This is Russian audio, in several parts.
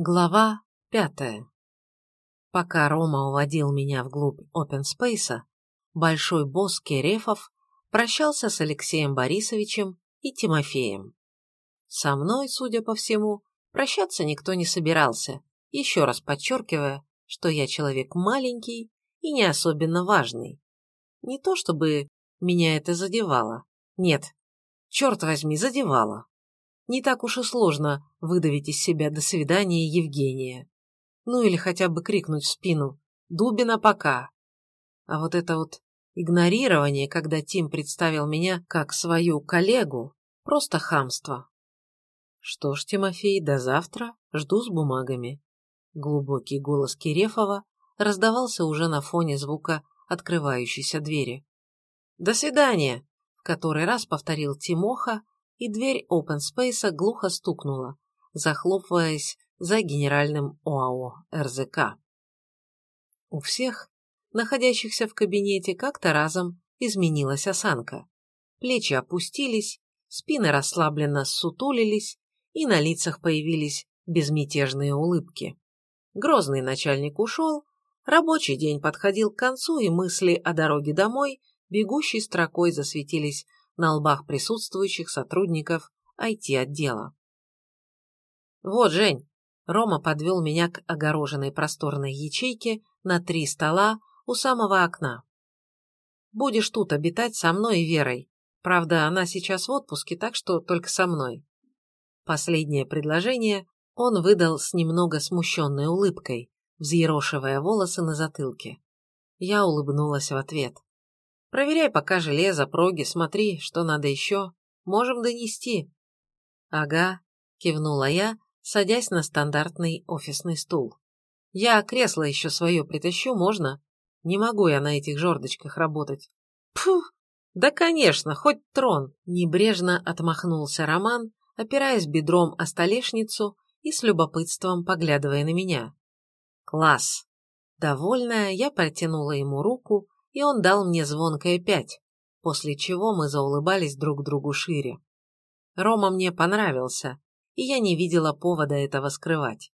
Глава пятая. Пока Рома уводил меня вглубь опенспейса, большой босс Керефов прощался с Алексеем Борисовичем и Тимофеем. Со мной, судя по всему, прощаться никто не собирался, еще раз подчеркивая, что я человек маленький и не особенно важный. Не то чтобы меня это задевало. Нет, черт возьми, задевало не так уж и сложно выдавить из себя «до свидания, Евгения». Ну или хотя бы крикнуть в спину «Дубина пока». А вот это вот игнорирование, когда Тим представил меня как свою коллегу, просто хамство. Что ж, Тимофей, до завтра, жду с бумагами. Глубокий голос Кирефова раздавался уже на фоне звука открывающейся двери. «До свидания!» — в который раз повторил Тимоха, и дверь Open Space глухо стукнула, захлопываясь за генеральным ОАО РЗК. У всех, находящихся в кабинете, как-то разом изменилась осанка. Плечи опустились, спины расслабленно сутулились, и на лицах появились безмятежные улыбки. Грозный начальник ушел, рабочий день подходил к концу, и мысли о дороге домой бегущей строкой засветились на лбах присутствующих сотрудников IT-отдела. «Вот, Жень!» Рома подвел меня к огороженной просторной ячейке на три стола у самого окна. «Будешь тут обитать со мной и Верой. Правда, она сейчас в отпуске, так что только со мной». Последнее предложение он выдал с немного смущенной улыбкой, взъерошивая волосы на затылке. Я улыбнулась в ответ. Проверяй пока железо, проги, смотри, что надо еще. Можем донести. Ага, кивнула я, садясь на стандартный офисный стул. Я кресло еще свое притащу, можно? Не могу я на этих жердочках работать. Пфух, да, конечно, хоть трон. Небрежно отмахнулся Роман, опираясь бедром о столешницу и с любопытством поглядывая на меня. Класс. Довольная, я протянула ему руку, и он дал мне звонкое пять, после чего мы заулыбались друг другу шире. Рома мне понравился, и я не видела повода этого скрывать.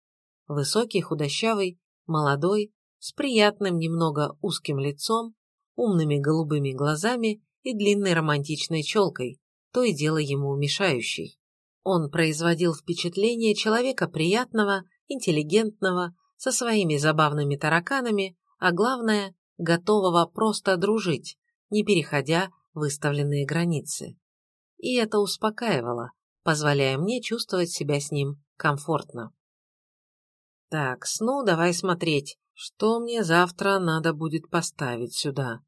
Высокий, худощавый, молодой, с приятным, немного узким лицом, умными голубыми глазами и длинной романтичной челкой, то и дело ему мешающей. Он производил впечатление человека приятного, интеллигентного, со своими забавными тараканами, а главное, готового просто дружить, не переходя выставленные границы. И это успокаивало, позволяя мне чувствовать себя с ним комфортно. Так, ну давай смотреть, что мне завтра надо будет поставить сюда.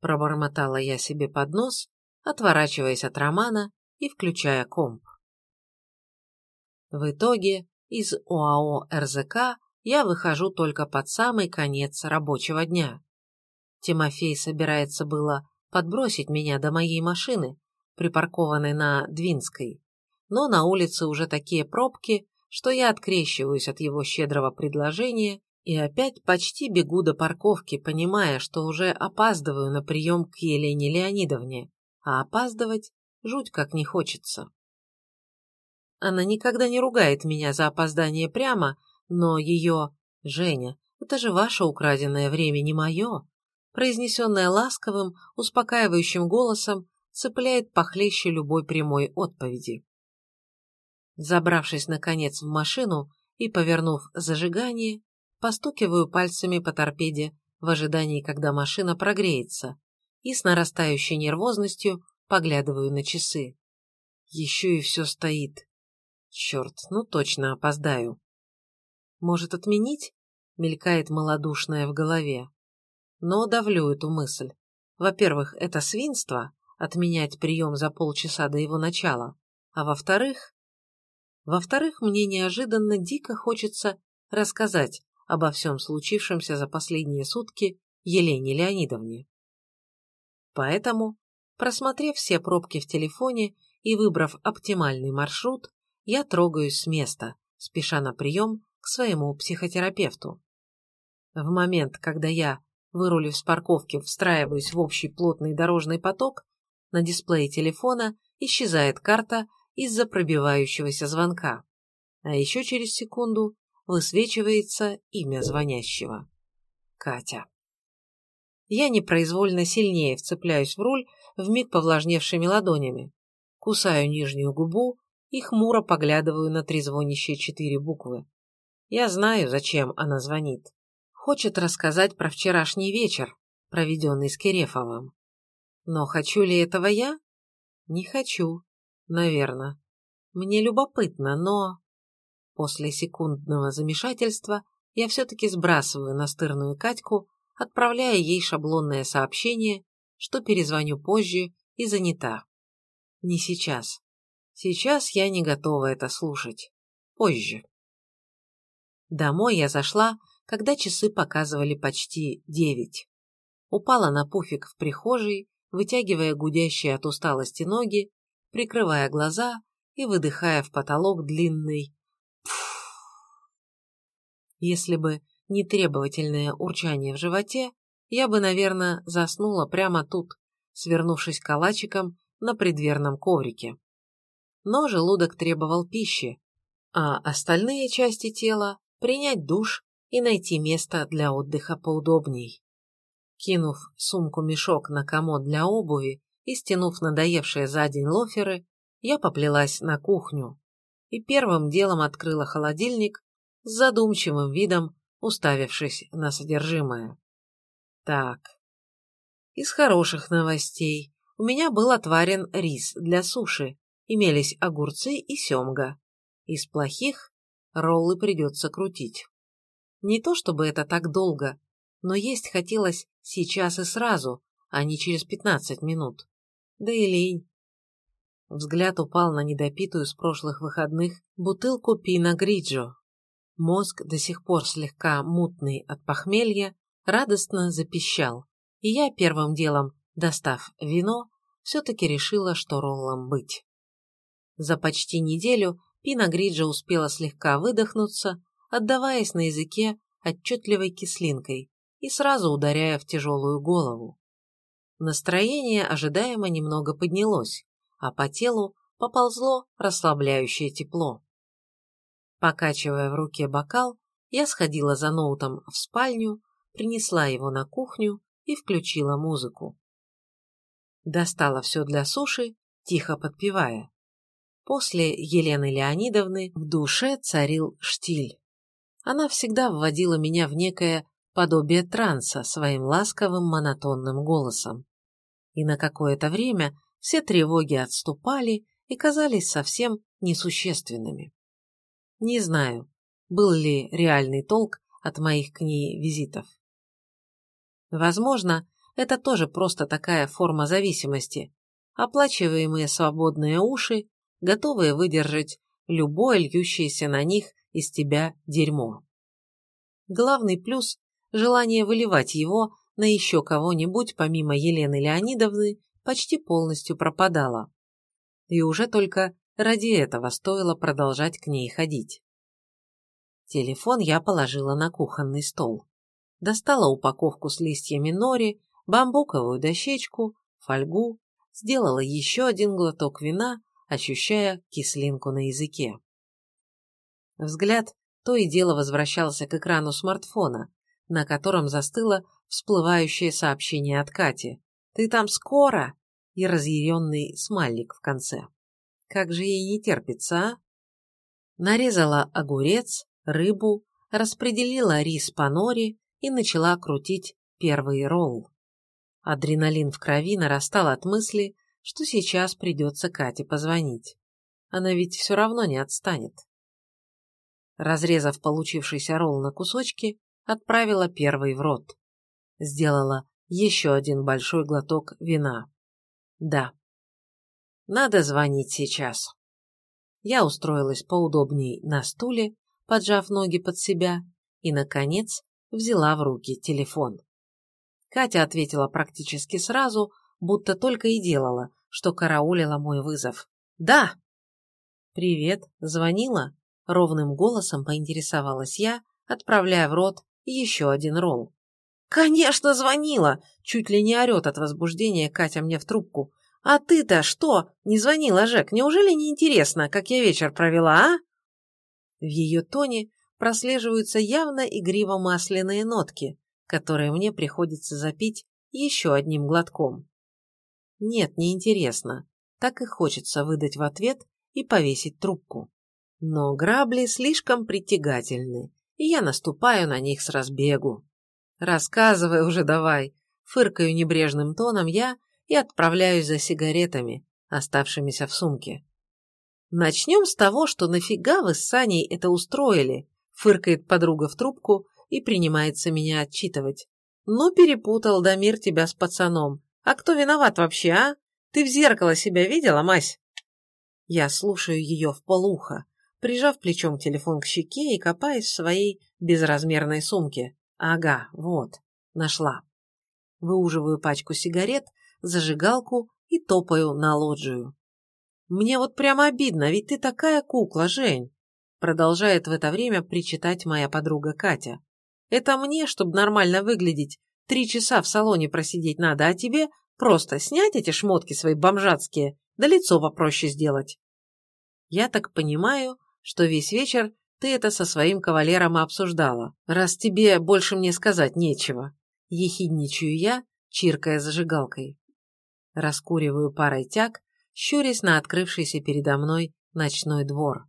Пробормотала я себе под нос, отворачиваясь от романа и включая комп. В итоге из ОАО РЗК я выхожу только под самый конец рабочего дня. Тимофей собирается было подбросить меня до моей машины, припаркованной на Двинской, но на улице уже такие пробки, что я открещиваюсь от его щедрого предложения и опять почти бегу до парковки, понимая, что уже опаздываю на прием к Елене Леонидовне, а опаздывать жуть как не хочется. Она никогда не ругает меня за опоздание прямо, но ее «Женя, это же ваше украденное время, не мое», произнесенное ласковым, успокаивающим голосом, цепляет похлеще любой прямой отповеди. Забравшись, наконец, в машину и повернув зажигание, постукиваю пальцами по торпеде в ожидании, когда машина прогреется, и с нарастающей нервозностью поглядываю на часы. Еще и все стоит. Черт, ну точно опоздаю. Может, отменить? Мелькает малодушное в голове но давлю эту мысль. Во-первых, это свинство – отменять прием за полчаса до его начала, а во-вторых… Во-вторых, мне неожиданно дико хочется рассказать обо всем случившемся за последние сутки Елене Леонидовне. Поэтому, просмотрев все пробки в телефоне и выбрав оптимальный маршрут, я трогаюсь с места, спеша на прием к своему психотерапевту. В момент, когда я Вырулив с парковки, встраиваюсь в общий плотный дорожный поток, на дисплее телефона исчезает карта из-за пробивающегося звонка. А еще через секунду высвечивается имя звонящего. Катя. Я непроизвольно сильнее вцепляюсь в руль вмиг повлажневшими ладонями, кусаю нижнюю губу и хмуро поглядываю на трезвонящие четыре буквы. Я знаю, зачем она звонит. Хочет рассказать про вчерашний вечер, проведенный с Керефовым. Но хочу ли этого я? Не хочу, наверное. Мне любопытно, но... После секундного замешательства я все-таки сбрасываю настырную Катьку, отправляя ей шаблонное сообщение, что перезвоню позже и занята. Не сейчас. Сейчас я не готова это слушать. Позже. Домой я зашла, когда часы показывали почти девять. Упала на пуфик в прихожей, вытягивая гудящие от усталости ноги, прикрывая глаза и выдыхая в потолок длинный «пф». Если бы не требовательное урчание в животе, я бы, наверное, заснула прямо тут, свернувшись калачиком на предверном коврике но желудок требовал пищи, а остальные части тела – принять душ и найти место для отдыха поудобней. Кинув сумку-мешок на комод для обуви и стянув надоевшие за день лоферы, я поплелась на кухню и первым делом открыла холодильник с задумчивым видом, уставившись на содержимое. Так, из хороших новостей у меня был отварен рис для суши, имелись огурцы и семга. Из плохих роллы придется крутить. Не то чтобы это так долго, но есть хотелось сейчас и сразу, а не через пятнадцать минут. Да и лень. Взгляд упал на недопитую с прошлых выходных бутылку пина Гриджо. Мозг, до сих пор слегка мутный от похмелья, радостно запищал, и я первым делом, достав вино, все-таки решила, что роллом быть. За почти неделю Пина Гриджа успела слегка выдохнуться, отдаваясь на языке отчетливой кислинкой и сразу ударяя в тяжелую голову. Настроение ожидаемо немного поднялось, а по телу поползло расслабляющее тепло. Покачивая в руке бокал, я сходила за ноутом в спальню, принесла его на кухню и включила музыку. Достала все для суши, тихо подпевая. После Елены Леонидовны в душе царил штиль. Она всегда вводила меня в некое подобие транса своим ласковым монотонным голосом. И на какое-то время все тревоги отступали и казались совсем несущественными. Не знаю, был ли реальный толк от моих к ней визитов. Возможно, это тоже просто такая форма зависимости, оплачиваемые свободные уши готовые выдержать любое льющееся на них из тебя дерьмо. Главный плюс – желание выливать его на еще кого-нибудь помимо Елены Леонидовны почти полностью пропадало. И уже только ради этого стоило продолжать к ней ходить. Телефон я положила на кухонный стол. Достала упаковку с листьями нори, бамбуковую дощечку, фольгу, сделала еще один глоток вина ощущая кислинку на языке. Взгляд то и дело возвращался к экрану смартфона, на котором застыло всплывающее сообщение от Кати. «Ты там скоро?» и разъяренный смайлик в конце. Как же ей не терпится, а? Нарезала огурец, рыбу, распределила рис по норе и начала крутить первый ролл. Адреналин в крови нарастал от мысли, что сейчас придется Кате позвонить. Она ведь все равно не отстанет. Разрезав получившийся ролл на кусочки, отправила первый в рот. Сделала еще один большой глоток вина. Да. Надо звонить сейчас. Я устроилась поудобней на стуле, поджав ноги под себя, и, наконец, взяла в руки телефон. Катя ответила практически сразу, будто только и делала, что караулила мой вызов. «Да!» «Привет, звонила?» — ровным голосом поинтересовалась я, отправляя в рот еще один ролл. «Конечно, звонила!» — чуть ли не орет от возбуждения Катя мне в трубку. «А ты-то что? Не звонила, Жек? Неужели не интересно, как я вечер провела, а?» В ее тоне прослеживаются явно игриво-масляные нотки, которые мне приходится запить еще одним глотком. Нет, неинтересно. Так и хочется выдать в ответ и повесить трубку. Но грабли слишком притягательны, и я наступаю на них с разбегу. Рассказывай уже давай, фыркаю небрежным тоном я и отправляюсь за сигаретами, оставшимися в сумке. Начнем с того, что нафига вы с Саней это устроили, фыркает подруга в трубку и принимается меня отчитывать. Ну, перепутал Дамир тебя с пацаном. А кто виноват вообще, а? Ты в зеркало себя видела, мась? Я слушаю ее в полухо, прижав плечом телефон к щеке и копаясь в своей безразмерной сумке. Ага, вот, нашла. Выуживаю пачку сигарет, зажигалку и топаю на лоджию. Мне вот прямо обидно, ведь ты такая кукла, Жень. Продолжает в это время причитать моя подруга Катя. Это мне, чтобы нормально выглядеть, три часа в салоне просидеть надо, а тебе просто снять эти шмотки свои бомжатские, да лицо попроще сделать. Я так понимаю, что весь вечер ты это со своим кавалером обсуждала, раз тебе больше мне сказать нечего. Ехидничаю я, чиркая зажигалкой. Раскуриваю парой тяг, щурясь на открывшийся передо мной ночной двор.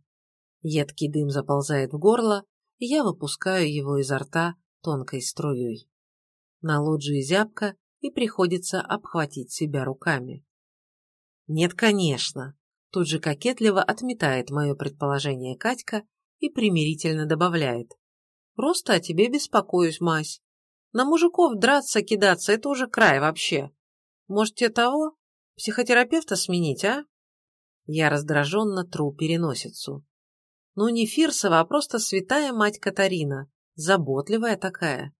Едкий дым заползает в горло, и я выпускаю его изо рта тонкой струей. На лоджии зябко, и приходится обхватить себя руками. Нет, конечно. Тут же кокетливо отметает мое предположение Катька и примирительно добавляет. Просто о тебе беспокоюсь, Мась. На мужиков драться, кидаться – это уже край вообще. Может, тебе того? Психотерапевта сменить, а? Я раздраженно тру переносицу. Ну, не Фирсова, а просто святая мать Катарина. Заботливая такая.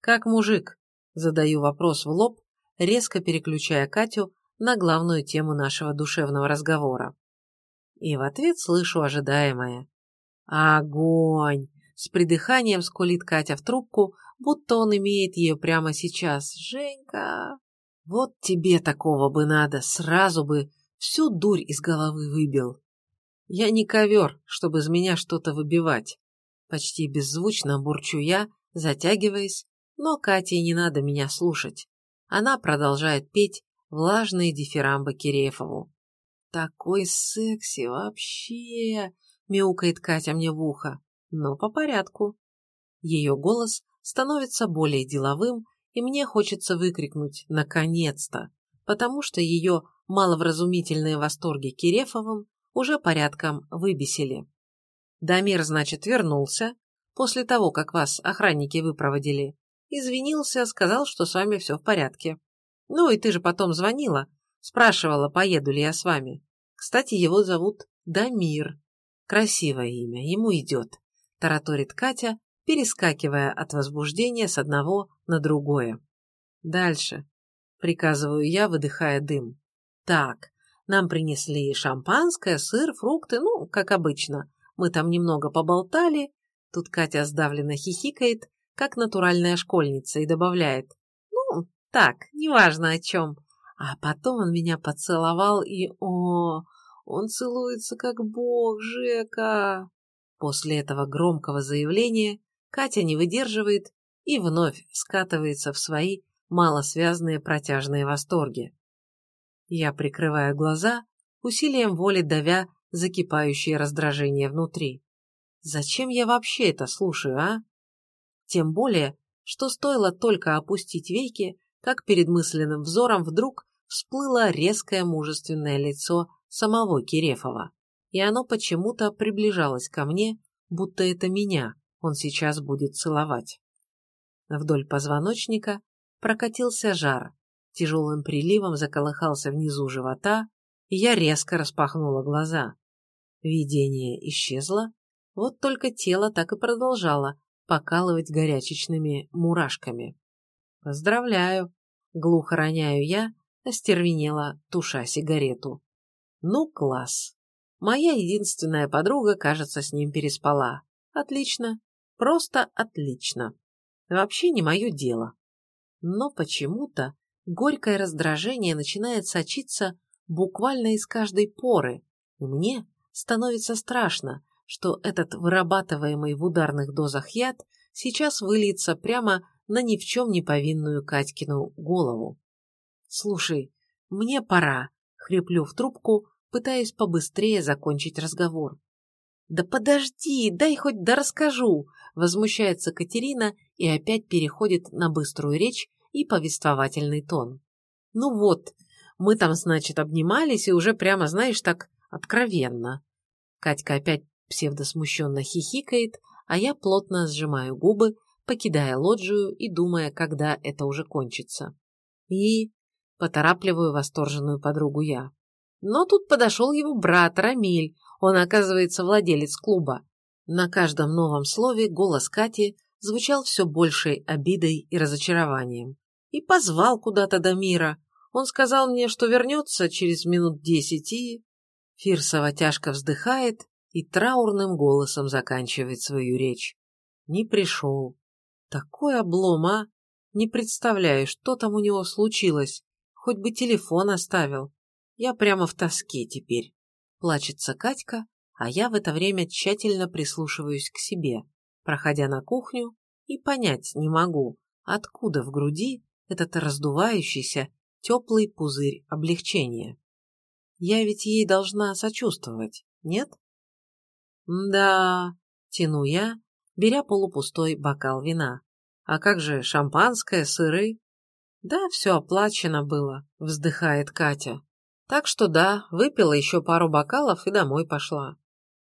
Как мужик? Задаю вопрос в лоб, резко переключая Катю на главную тему нашего душевного разговора. И в ответ слышу ожидаемое. Огонь! С придыханием скулит Катя в трубку, будто он имеет ее прямо сейчас. Женька, вот тебе такого бы надо, сразу бы всю дурь из головы выбил. Я не ковер, чтобы из меня что-то выбивать. Почти беззвучно бурчу я, затягиваясь, но Кате не надо меня слушать. Она продолжает петь влажные дифирамбы Кирефову. «Такой секси вообще!» — мяукает Катя мне в ухо. Но по порядку. Ее голос становится более деловым, и мне хочется выкрикнуть «наконец-то!», потому что ее маловразумительные восторги Кирефовым уже порядком выбесили. Дамир, значит, вернулся, после того, как вас охранники выпроводили, извинился, сказал, что с вами все в порядке. Ну и ты же потом звонила, спрашивала, поеду ли я с вами. Кстати, его зовут Дамир. Красивое имя, ему идет, тараторит Катя, перескакивая от возбуждения с одного на другое. Дальше. Приказываю я, выдыхая дым. Так, нам принесли шампанское, сыр, фрукты, ну, как обычно. Мы там немного поболтали. Тут Катя сдавленно хихикает, как натуральная школьница, и добавляет. Так, неважно о чем. А потом он меня поцеловал, и, о, он целуется как бог, Жека. После этого громкого заявления Катя не выдерживает и вновь скатывается в свои малосвязные протяжные восторги. Я прикрываю глаза, усилием воли давя закипающее раздражение внутри. Зачем я вообще это слушаю, а? Тем более, что стоило только опустить веки, как перед мысленным взором вдруг всплыло резкое мужественное лицо самого Кирефова, и оно почему-то приближалось ко мне, будто это меня он сейчас будет целовать. Вдоль позвоночника прокатился жар, тяжелым приливом заколыхался внизу живота, и я резко распахнула глаза. Видение исчезло, вот только тело так и продолжало покалывать горячечными мурашками. «Поздравляю!» — глухо роняю я, остервенела, туша сигарету. «Ну, класс! Моя единственная подруга, кажется, с ним переспала. Отлично, просто отлично. Вообще не мое дело. Но почему-то горькое раздражение начинает сочиться буквально из каждой поры, мне становится страшно, что этот вырабатываемый в ударных дозах яд сейчас выльется прямо на ни в чем не повинную Катькину голову. «Слушай, мне пора», — хриплю в трубку, пытаясь побыстрее закончить разговор. «Да подожди, дай хоть да расскажу!» – возмущается Катерина и опять переходит на быструю речь и повествовательный тон. «Ну вот, мы там, значит, обнимались и уже прямо, знаешь, так откровенно». Катька опять псевдосмущенно хихикает, а я плотно сжимаю губы, покидая лоджию и думая, когда это уже кончится. И поторапливаю восторженную подругу я. Но тут подошел его брат Рамиль, он, оказывается, владелец клуба. На каждом новом слове голос Кати звучал все большей обидой и разочарованием. И позвал куда-то до мира. Он сказал мне, что вернется через минут десять и... Фирсова тяжко вздыхает и траурным голосом заканчивает свою речь. Не пришел. Такой облом, а? Не представляю, что там у него случилось. Хоть бы телефон оставил. Я прямо в тоске теперь. Плачется Катька, а я в это время тщательно прислушиваюсь к себе, проходя на кухню, и понять не могу, откуда в груди этот раздувающийся теплый пузырь облегчения. Я ведь ей должна сочувствовать, нет? Да, тяну я, беря полупустой бокал вина. А как же шампанское, сыры? Да, все оплачено было, вздыхает Катя. Так что да, выпила еще пару бокалов и домой пошла.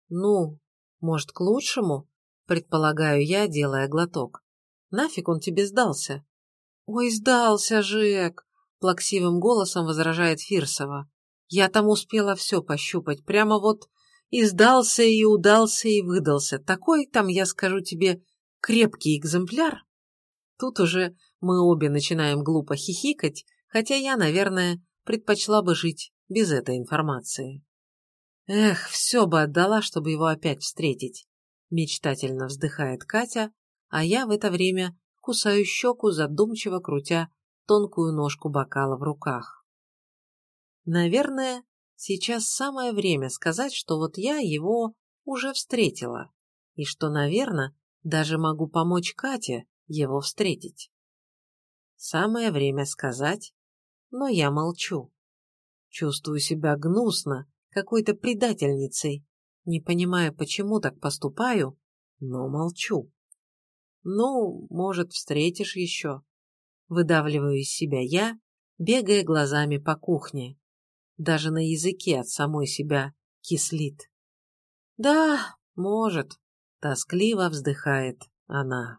Ну, может, к лучшему, предполагаю я, делая глоток. Нафиг он тебе сдался? Ой, сдался, Жек, плаксивым голосом возражает Фирсова. Я там успела все пощупать, прямо вот и сдался, и удался, и выдался. Такой там, я скажу тебе, крепкий экземпляр. Тут уже мы обе начинаем глупо хихикать, хотя я, наверное, предпочла бы жить без этой информации. Эх, все бы отдала, чтобы его опять встретить. Мечтательно вздыхает Катя, а я в это время кусаю щеку, задумчиво крутя тонкую ножку бокала в руках. Наверное, сейчас самое время сказать, что вот я его уже встретила, и что, наверное, даже могу помочь Кате его встретить. Самое время сказать, но я молчу. Чувствую себя гнусно, какой-то предательницей, не понимая, почему так поступаю, но молчу. Ну, может, встретишь еще. Выдавливаю из себя я, бегая глазами по кухне. Даже на языке от самой себя кислит. Да, может, тоскливо вздыхает она.